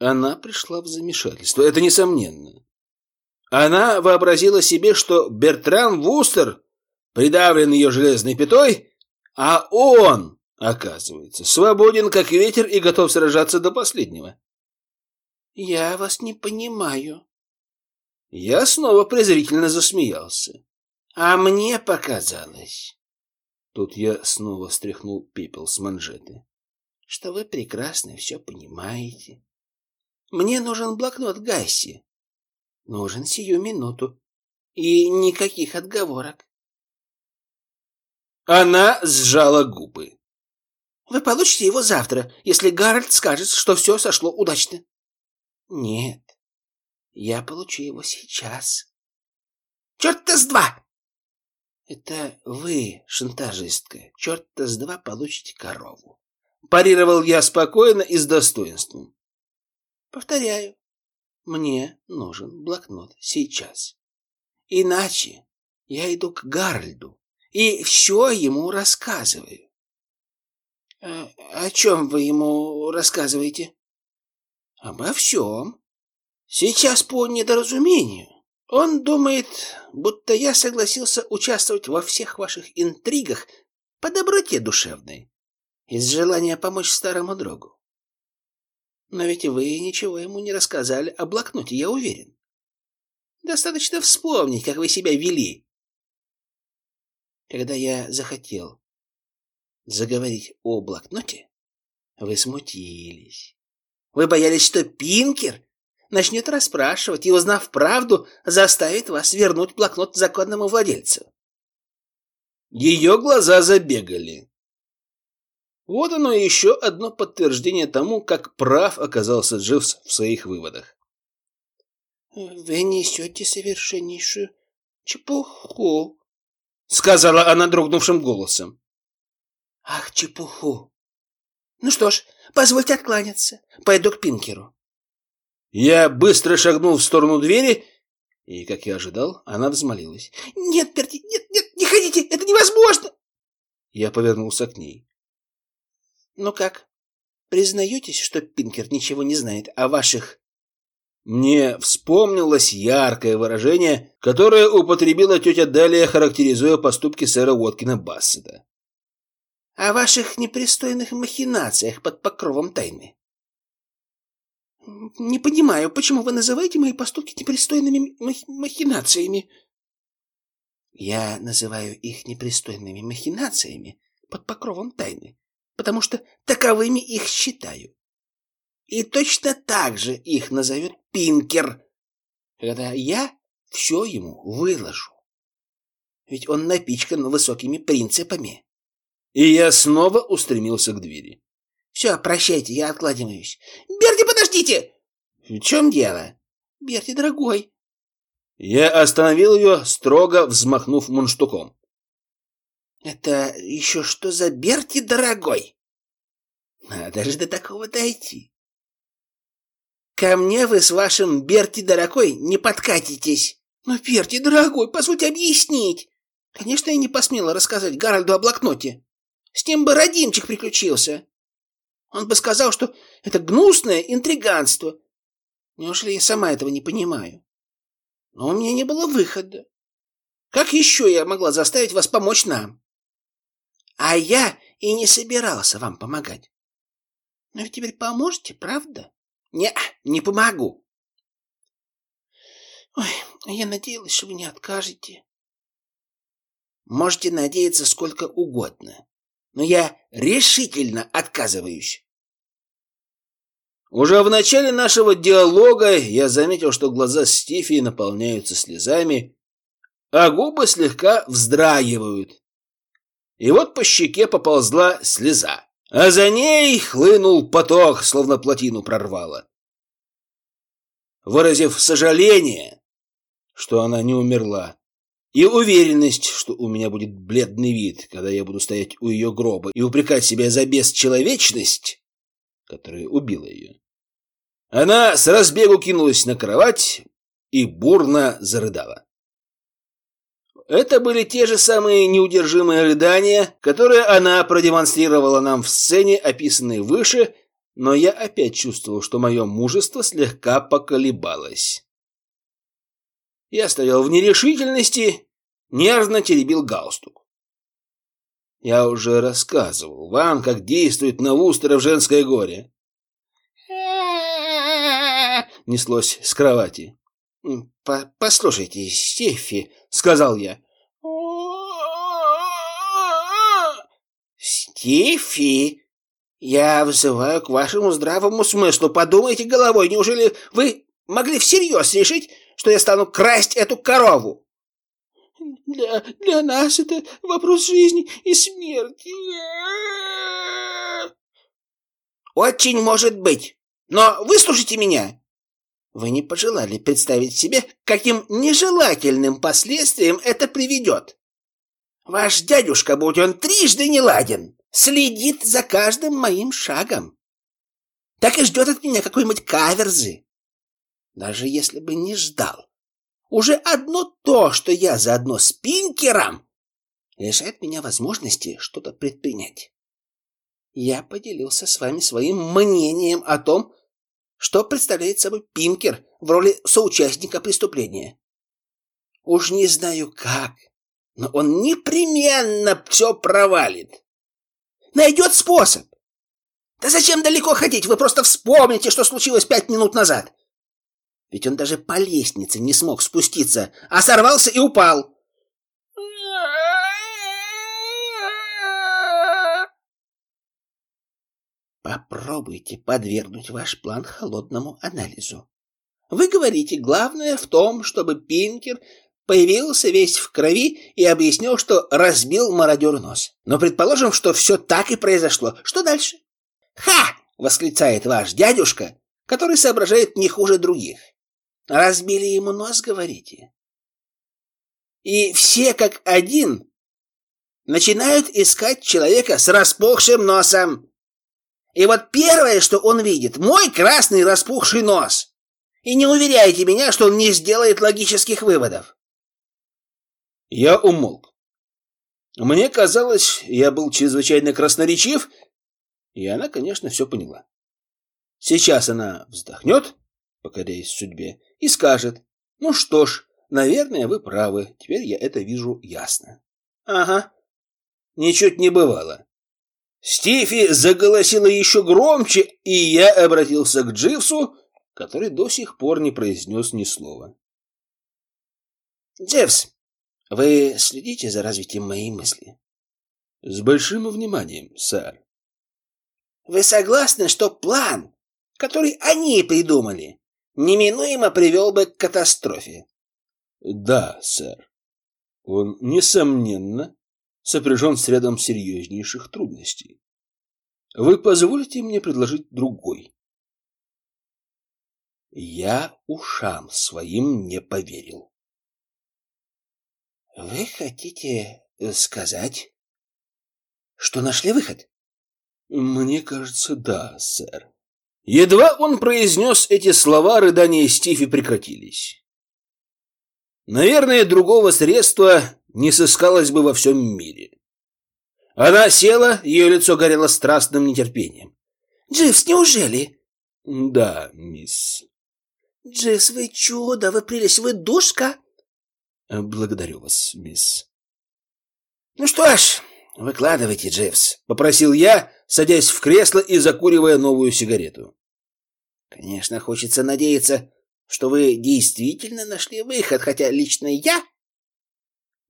Она пришла в замешательство, это несомненно. Она вообразила себе, что Бертран Вустер придавлен ее железной пятой, а он, оказывается, свободен как ветер и готов сражаться до последнего. «Я вас не понимаю». Я снова презрительно засмеялся. «А мне показалось, Тут я снова стряхнул пепел с манжеты. Что вы прекрасно все понимаете. Мне нужен блокнот Гасси. Нужен сию минуту. И никаких отговорок. Она сжала губы. Вы получите его завтра, если Гарольд скажет, что все сошло удачно. Нет, я получу его сейчас. Черт-то с два! Это вы, шантажистка, черт-то с два получите корову. Парировал я спокойно и с достоинством. Повторяю, мне нужен блокнот сейчас. Иначе я иду к Гарольду и все ему рассказываю. А, о чем вы ему рассказываете? Обо всем. Сейчас по недоразумению. Он думает, будто я согласился участвовать во всех ваших интригах по доброте душевной, из желания помочь старому другу. Но ведь вы ничего ему не рассказали о блокноте, я уверен. Достаточно вспомнить, как вы себя вели. Когда я захотел заговорить о блокноте, вы смутились. Вы боялись, что Пинкер начнет расспрашивать и, узнав правду, заставит вас вернуть блокнот законному владельцу. Ее глаза забегали. Вот оно еще одно подтверждение тому, как прав оказался Дживс в своих выводах. «Вы несете совершеннейшую чепуху», — сказала она дрогнувшим голосом. «Ах, чепуху! Ну что ж, позвольте откланяться. Пойду к Пинкеру». Я быстро шагнул в сторону двери, и, как я ожидал, она взмолилась. «Нет, Перти, нет, нет, не ходите, это невозможно!» Я повернулся к ней. Ну как? Признаетесь, что Пинкер ничего не знает о ваших... Мне вспомнилось яркое выражение, которое употребила тетя Далия, характеризуя поступки сэра Уоткина Бассета. О ваших непристойных махинациях под покровом тайны. Не понимаю, почему вы называете мои поступки непристойными махинациями? Я называю их непристойными махинациями под покровом тайны, потому что таковыми их считаю. И точно так же их назовет Пинкер, когда я все ему выложу. Ведь он напичкан высокими принципами. И я снова устремился к двери. Все, прощайте, я откладываюсь. Берти, подождите! В чем дело? Берти, дорогой. Я остановил ее, строго взмахнув мунштуком. Это еще что за Берти дорогой? Надо же до такого дойти. Ко мне вы с вашим Берти дорогой не подкатитесь. Но, Берти дорогой, позвольте объяснить. Конечно, я не посмела рассказать Гарольду о блокноте. С ним бы родимчик приключился. Он бы сказал, что это гнусное интриганство. Неужели я сама этого не понимаю? Но у меня не было выхода. Как еще я могла заставить вас помочь нам? А я и не собирался вам помогать. Но ведь теперь поможете, правда? Не, не помогу. Ой, я надеялась, что вы не откажете. Можете надеяться сколько угодно, но я решительно отказываюсь. Уже в начале нашего диалога я заметил, что глаза Стифи наполняются слезами, а губы слегка вздрагивают. И вот по щеке поползла слеза, а за ней хлынул поток, словно плотину прорвало. Выразив сожаление, что она не умерла, и уверенность, что у меня будет бледный вид, когда я буду стоять у ее гроба и упрекать себя за бесчеловечность, которая убила ее. Она с разбегу кинулась на кровать и бурно зарыдала. Это были те же самые неудержимые рыдания, которые она продемонстрировала нам в сцене, описанной выше, но я опять чувствовал, что мое мужество слегка поколебалось. Я стоял в нерешительности, нервно теребил галстук. Я уже рассказывал вам, как действует на Вустеров женское горе. Неслось с кровати. По «Послушайте, Стефи», — сказал я. «Стефи, я взываю к вашему здравому смыслу. Подумайте головой, неужели вы могли всерьез решить, что я стану красть эту корову?» «Для, для нас это вопрос жизни и смерти». «Очень может быть. Но выслушайте меня. Вы не пожелали представить себе, каким нежелательным последствиям это приведет. Ваш дядюшка, будь он трижды не ладен, следит за каждым моим шагом. Так и ждет от меня какой-нибудь каверзы. Даже если бы не ждал. Уже одно то, что я заодно с Пинкером, лишает меня возможности что-то предпринять. Я поделился с вами своим мнением о том, что представляет собой Пинкер в роли соучастника преступления. Уж не знаю как, но он непременно все провалит. Найдет способ. Да зачем далеко ходить? Вы просто вспомните, что случилось пять минут назад. Ведь он даже по лестнице не смог спуститься, а сорвался и упал. Попробуйте подвергнуть ваш план холодному анализу. Вы говорите, главное в том, чтобы Пинкер появился весь в крови и объяснил, что разбил мародер нос. Но предположим, что все так и произошло. Что дальше? «Ха!» — восклицает ваш дядюшка, который соображает не хуже других. «Разбили ему нос, говорите?» И все как один начинают искать человека с распухшим носом. И вот первое, что он видит, мой красный распухший нос. И не уверяйте меня, что он не сделает логических выводов. Я умолк. Мне казалось, я был чрезвычайно красноречив, и она, конечно, все поняла. Сейчас она вздохнет, покоряясь судьбе, и скажет, ну что ж, наверное, вы правы, теперь я это вижу ясно. Ага, ничуть не бывало. Стифи заголосила еще громче, и я обратился к Дживсу, который до сих пор не произнес ни слова. «Дживс, вы следите за развитием моей мысли?» «С большим вниманием, сэр». «Вы согласны, что план, который они придумали, неминуемо привел бы к катастрофе?» «Да, сэр. Он, несомненно, сопряжен с рядом серьезнейших трудностей. Вы позволите мне предложить другой? Я ушам своим не поверил. Вы хотите сказать, что нашли выход? Мне кажется, да, сэр. Едва он произнес эти слова, рыдания Стифи прекратились. Наверное, другого средства не сыскалось бы во всем мире. Она села, ее лицо горело страстным нетерпением. «Дживс, неужели?» «Да, мисс». «Дживс, вы чудо, вы прелесть, вы душка!» «Благодарю вас, мисс». «Ну что ж, выкладывайте, Дживс», — попросил я, садясь в кресло и закуривая новую сигарету. «Конечно, хочется надеяться, что вы действительно нашли выход, хотя лично я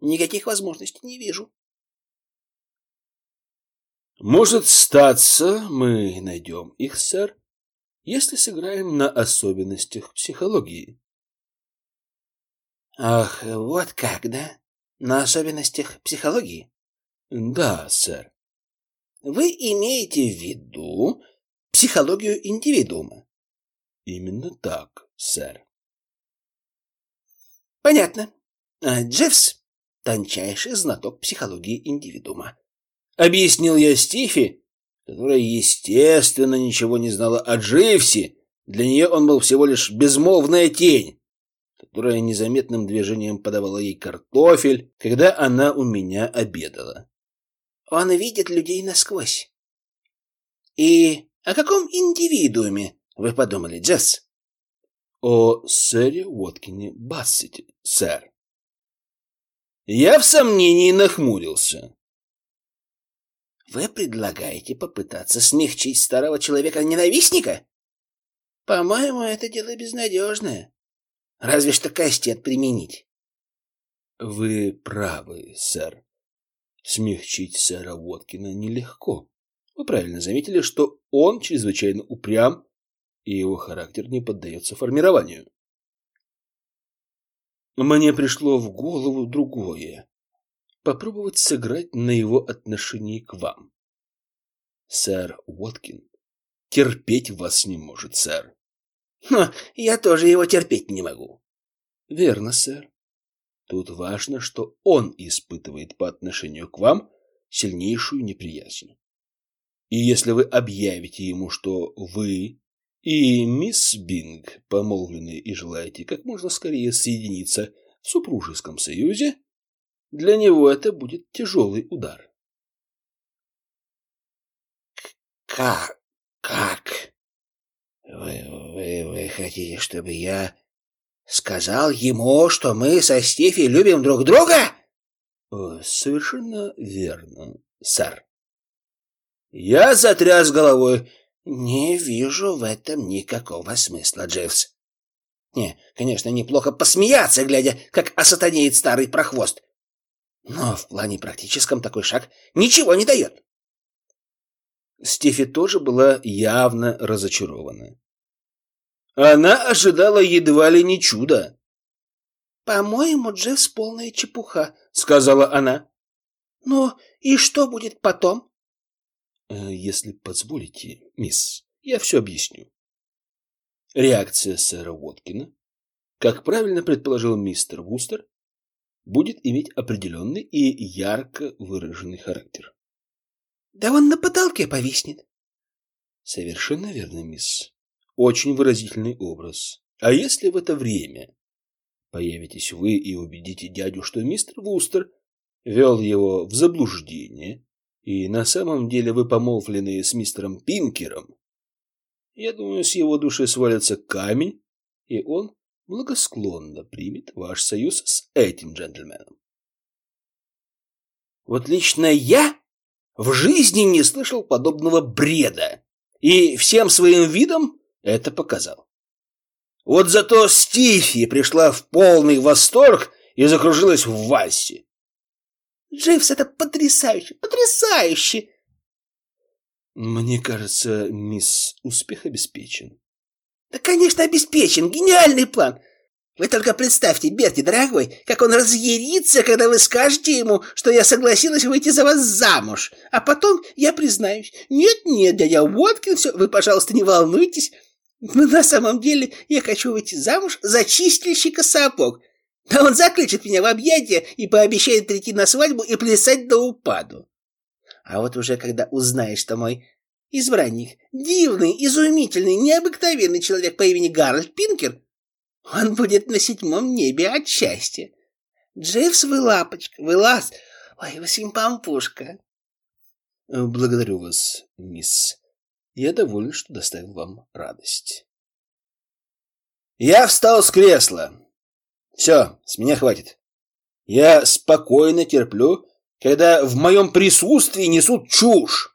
Никаких возможностей не вижу. Может, статься, мы найдем их, сэр, если сыграем на особенностях психологии. Ах, вот как, да? На особенностях психологии? Да, сэр. Вы имеете в виду психологию индивидуума? Именно так, сэр. Понятно. А Джеффс тончайший знаток психологии индивидуума. Объяснил я Стифи, которая, естественно, ничего не знала о Дживсе. Для нее он был всего лишь безмолвная тень, которая незаметным движением подавала ей картофель, когда она у меня обедала. Он видит людей насквозь. И о каком индивидууме вы подумали, Джесс? О сэре Уоткине Бассете, сэр. Я в сомнении нахмурился. Вы предлагаете попытаться смягчить старого человека-ненавистника? По-моему, это дело безнадежное. Разве что кастет применить. Вы правы, сэр. Смягчить сэра Уоткина нелегко. Вы правильно заметили, что он чрезвычайно упрям, и его характер не поддается формированию. Мне пришло в голову другое. Попробовать сыграть на его отношении к вам. Сэр Уоткин терпеть вас не может, сэр. Но я тоже его терпеть не могу. Верно, сэр. Тут важно, что он испытывает по отношению к вам сильнейшую неприязнь. И если вы объявите ему, что вы и мисс Бинг помолвлены и желаете как можно скорее соединиться в супружеском союзе, для него это будет тяжелый удар. Как? Как? Вы, вы, вы хотите, чтобы я сказал ему, что мы со Стефи любим друг друга? Совершенно верно, сэр. Я затряс головой. Не вижу в этом никакого смысла, Дживс. Не, конечно, неплохо посмеяться, глядя, как осатанеет старый прохвост. Но в плане практическом такой шаг ничего не дает. Стефи тоже была явно разочарована. Она ожидала едва ли не чуда. «По-моему, Джесс полная чепуха», — сказала она. «Ну, и что будет потом?» «Э, «Если позволите, мисс, я все объясню». Реакция сэра Уоткина, как правильно предположил мистер Вустер, будет иметь определенный и ярко выраженный характер. Да он на потолке повиснет. Совершенно верно, мисс. Очень выразительный образ. А если в это время появитесь вы и убедите дядю, что мистер Вустер вел его в заблуждение, и на самом деле вы помолвлены с мистером Пинкером, я думаю, с его души свалится камень, и он благосклонно примет ваш союз с этим джентльменом. Вот лично я в жизни не слышал подобного бреда. И всем своим видом это показал. Вот зато Стифи пришла в полный восторг и закружилась в вальсе. «Дживс, это потрясающе! Потрясающе!» «Мне кажется, мисс, успех обеспечен». «Да, конечно, обеспечен! Гениальный план! Вы только представьте, Берти, дорогой, как он разъярится, когда вы скажете ему, что я согласилась выйти за вас замуж. А потом я признаюсь. Нет-нет, дядя Уоткин, все, вы, пожалуйста, не волнуйтесь. Но на самом деле я хочу выйти замуж за чистильщика сапог. Да он заключит меня в объятия и пообещает прийти на свадьбу и плясать до упаду. А вот уже когда узнаешь, что мой избранник дивный, изумительный, необыкновенный человек по имени Гарольд Пинкер, он будет на седьмом небе от счастья. Дживс, вы лапочка, вы лаз. Ой, вы симпампушка. Благодарю вас, мисс. Я доволен, что доставил вам радость. Я встал с кресла. Все, с меня хватит. Я спокойно терплю, когда в моем присутствии несут чушь.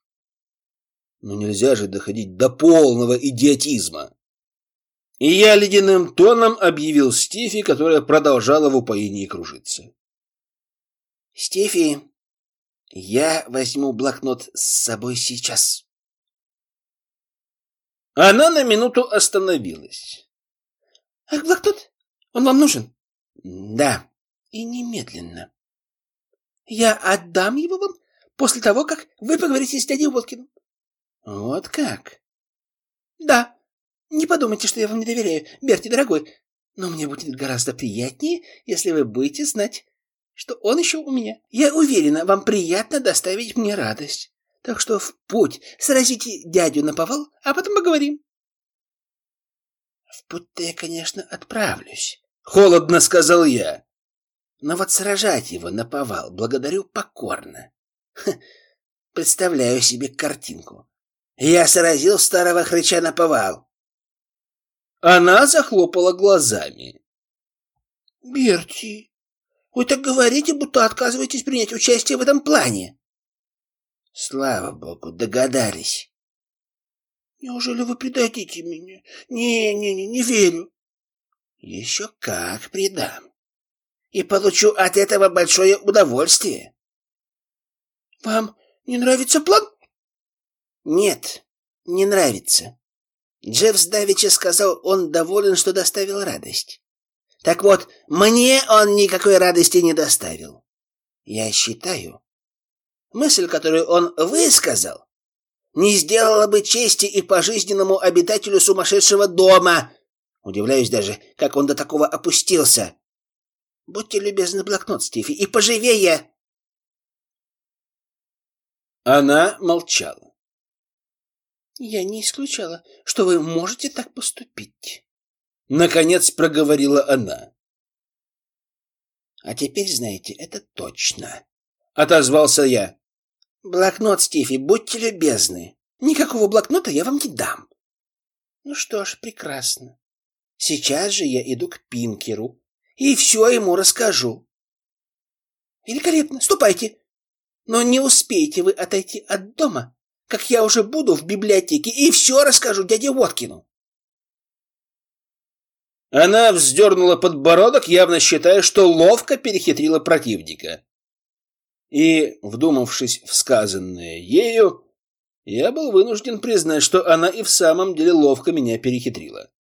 Но нельзя же доходить до полного идиотизма. И я ледяным тоном объявил Стефи, которая продолжала в упоении кружиться. «Стефи, я возьму блокнот с собой сейчас». Она на минуту остановилась. «Ах, блокнот? Он вам нужен?» «Да, и немедленно. Я отдам его вам после того, как вы поговорите с дядей Водкиным». «Вот как?» «Да, не подумайте, что я вам не доверяю, Берти, дорогой. Но мне будет гораздо приятнее, если вы будете знать, что он еще у меня. Я уверена, вам приятно доставить мне радость. Так что в путь сразите дядю на повал, а потом поговорим. В путь-то я, конечно, отправлюсь. Холодно сказал я. Но вот сражать его на повал благодарю покорно. Ха, представляю себе картинку. Я сразил старого хрыча на повал. Она захлопала глазами. «Берти, вы так говорите, будто отказываетесь принять участие в этом плане». «Слава богу, догадались». «Неужели вы предадите меня? Не-не-не, не верю». «Еще как предам. И получу от этого большое удовольствие». «Вам не нравится план?» «Нет, не нравится. Джефф Давича сказал, он доволен, что доставил радость. Так вот, мне он никакой радости не доставил. Я считаю, мысль, которую он высказал, не сделала бы чести и пожизненному обитателю сумасшедшего дома, Удивляюсь даже, как он до такого опустился. Будьте любезны, блокнот, Стифи, и поживее!» Она молчала. «Я не исключала, что вы можете так поступить», — наконец проговорила она. «А теперь знаете, это точно», — отозвался я. «Блокнот, Стифи, будьте любезны. Никакого блокнота я вам не дам». «Ну что ж, прекрасно. Сейчас же я иду к Пинкеру и все ему расскажу». «Великолепно, ступайте. Но не успеете вы отойти от дома, как я уже буду в библиотеке и все расскажу дяде Воткину». Она вздернула подбородок, явно считая, что ловко перехитрила противника. И, вдумавшись в сказанное ею, я был вынужден признать, что она и в самом деле ловко меня перехитрила.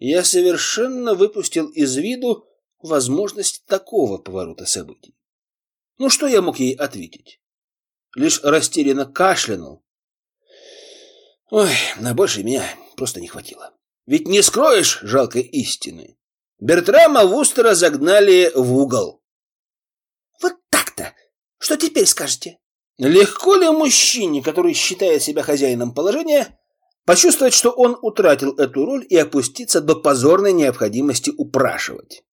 Я совершенно выпустил из виду возможность такого поворота событий. Ну, что я мог ей ответить? Лишь растерянно кашлянул. Ой, на больше меня просто не хватило. Ведь не скроешь жалкой истины. Бертрама Вустера загнали в угол. Вот так-то. Что теперь скажете? Легко ли мужчине, который считает себя хозяином положения, почувствовать, что он утратил эту роль и опуститься до позорной необходимости упрашивать?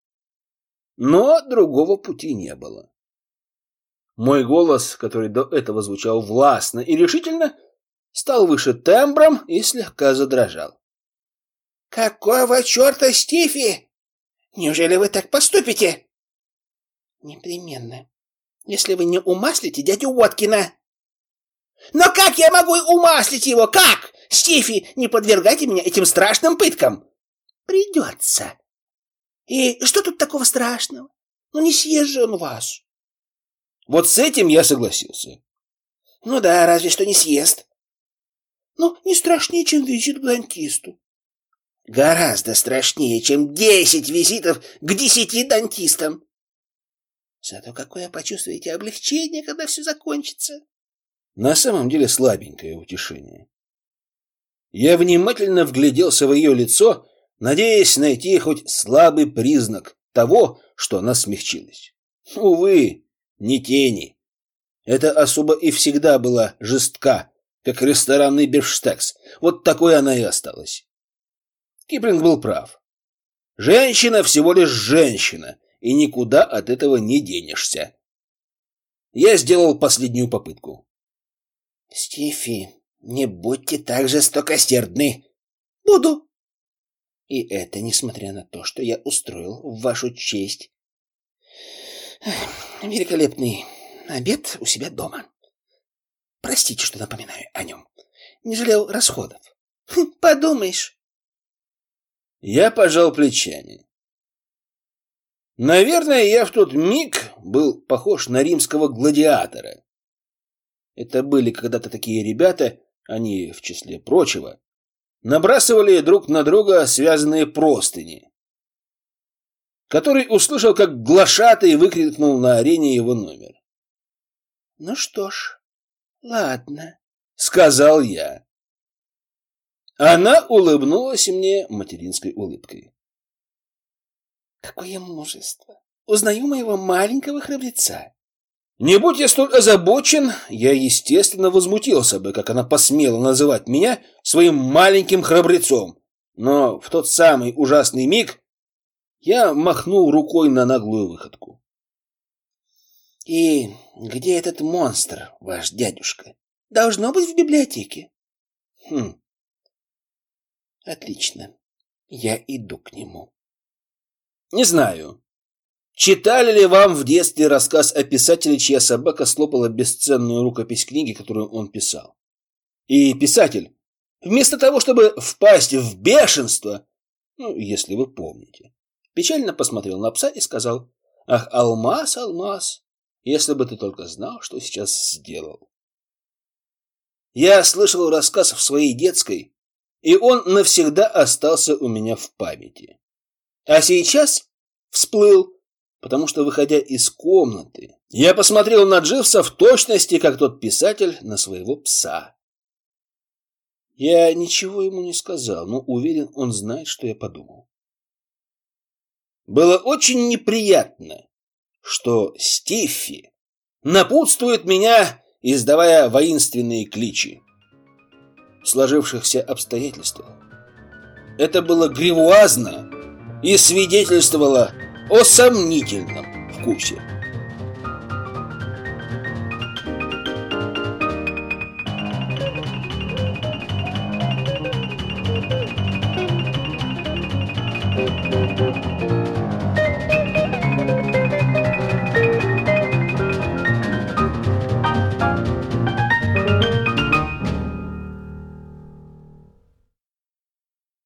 Но другого пути не было. Мой голос, который до этого звучал властно и решительно, стал выше тембром и слегка задрожал. «Какого черта, Стифи? Неужели вы так поступите?» «Непременно, если вы не умаслите дядю Уоткина». «Но как я могу умаслить его? Как? Стифи, не подвергайте меня этим страшным пыткам!» «Придется. И что тут такого страшного? Ну не съезжу он вас». Вот с этим я согласился. «Ну да, разве что не съест». «Ну, не страшнее, чем визит к дантисту. Гораздо страшнее, чем десять визитов к десяти дантистам. Зато какое почувствуете облегчение, когда все закончится. На самом деле слабенькое утешение. Я внимательно вгляделся в ее лицо, надеясь найти хоть слабый признак того, что она смягчилась. Увы, не тени. Эта особа и всегда была жестка, как ресторанный бифштекс. Вот такой она и осталась. Киплинг был прав. Женщина всего лишь женщина, и никуда от этого не денешься. Я сделал последнюю попытку. Стифи, не будьте так жестокосердны. Буду. И это несмотря на то, что я устроил в вашу честь великолепный обед у себя дома. Простите, что напоминаю о нем. Не жалел расходов. Хм, подумаешь. Я пожал плечами. Наверное, я в тот миг был похож на римского гладиатора. Это были когда-то такие ребята, они, в числе прочего, набрасывали друг на друга связанные простыни. Который услышал, как глашатый выкрикнул на арене его номер. «Ну что ж, ладно», — сказал я. Она улыбнулась мне материнской улыбкой. Какое мужество! Узнаю моего маленького храбреца. Не будь я столь озабочен, я, естественно, возмутился бы, как она посмела называть меня своим маленьким храбрецом. Но в тот самый ужасный миг я махнул рукой на наглую выходку. «И где этот монстр, ваш дядюшка? Должно быть в библиотеке». «Хм, Отлично. Я иду к нему. Не знаю. Читали ли вам в детстве рассказ о писателе, чья собака слопала бесценную рукопись книги, которую он писал? И писатель, вместо того, чтобы впасть в бешенство, ну, если вы помните, печально посмотрел на пса и сказал, «Ах, алмаз, алмаз, если бы ты только знал, что сейчас сделал». Я слышал рассказ в своей детской, и он навсегда остался у меня в памяти. А сейчас всплыл, потому что, выходя из комнаты, я посмотрел на Дживса в точности, как тот писатель на своего пса. Я ничего ему не сказал, но уверен, он знает, что я подумал. Было очень неприятно, что Стиффи напутствует меня, издавая воинственные кличи. В сложившихся обстоятельствах это было гривуазно и свидетельствовало о сомнительном вкусе.